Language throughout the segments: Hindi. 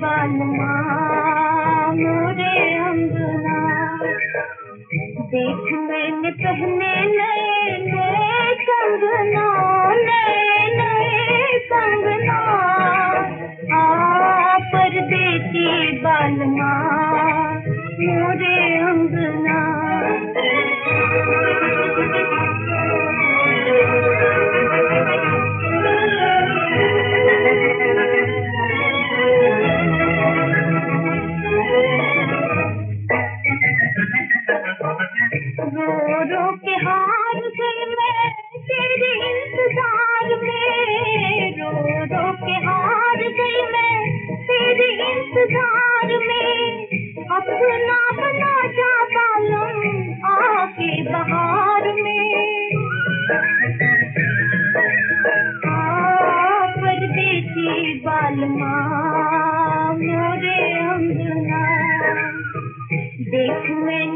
बालमा देख मैंने पहने नए नए कंगना नए नए कंगना आ परदेसी बालमा। गई मैं, तेरे इंतज़ार में, अपना बना जा बालम आके बहार में। परदेसी बालमा, मोरे अंगना, देख मैंने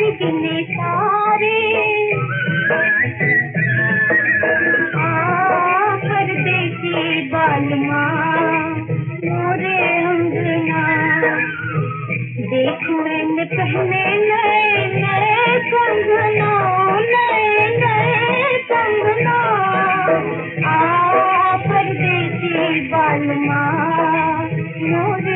भी कितने सारे परदेसी बालमा मोरे अंगना। देख मैंने पहने नए नए कंगनों, नए नए कंगनों। आ परदेसी बालमा मोरे